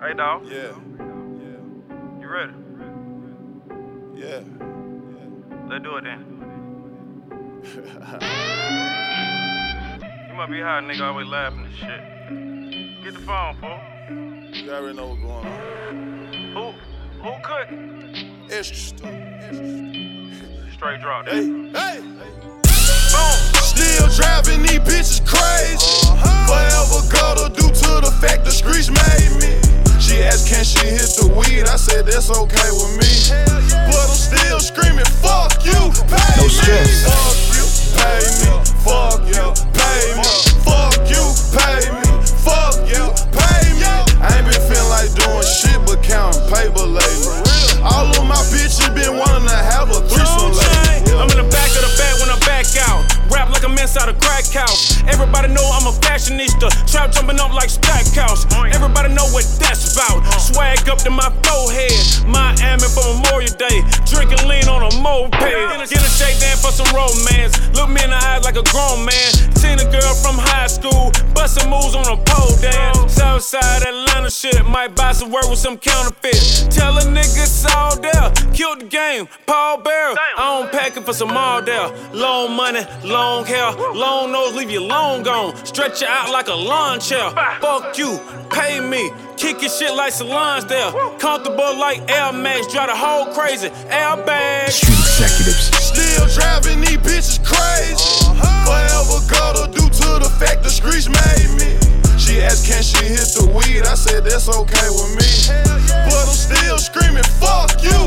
Hey, dog. Yeah. Yeah. You ready? Yeah. Let's do it then. you might be high, nigga, always laughing and shit. Get the phone, fool. You already know what's going on. Who? Who cooking? Extra. Extra Straight drop. Hey, hey. Boom. Still driving these bitches crazy. That's okay with me. Trap jumping up like Stackhouse. Everybody know what that's about. Uh. Swag up to my forehead. Miami for Memorial Day. Drinking lean on a moped. Get a shake down for some romance. From high school. Bustin' moves on a pole dance. Southside Atlanta shit. Might buy some work with some counterfeit. Tell a nigga it's all there. Killed the game. Paul Bear. I don't pack it for some all there. Long money, long hair, long nose, leave you long gone. Stretch you out like a lawn chair. Fuck you, pay me. Kick your shit like salons there. Comfortable like Air Max, drive the whole crazy. Airbag. Street executives. Still driving these bitches crazy. Uh-huh. Forever fact the streets made me. She asked, can she hit the weed? I said, that's okay with me. But I'm still screaming, fuck you,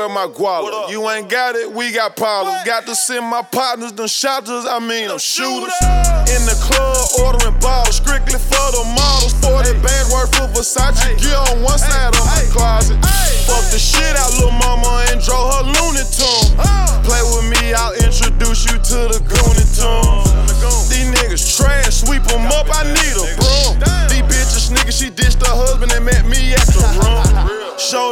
where my guala. You ain't got it, we got problems. Got to send my partners, them shotters, I mean, them shooters. In the club, ordering bottles, strictly for the models. 40 bands worth of Versace gear on one side of my closet. Fuck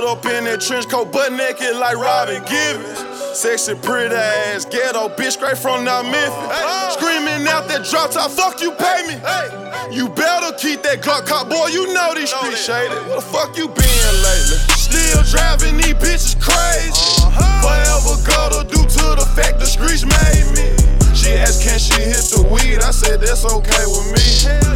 up in that trench coat, butt naked like Robin Givens. Sexy, pretty ass, ghetto bitch straight from North Memphis. Screaming out that drop top, fuck you, pay me. You better keep that Glock cop, boy. You know these streets shaded. Where the fuck you been lately? Still driving these bitches crazy. Uh-huh. Forever gotta due to the fact the streets made me. She asked, can she hit the weed? I said, that's okay with me.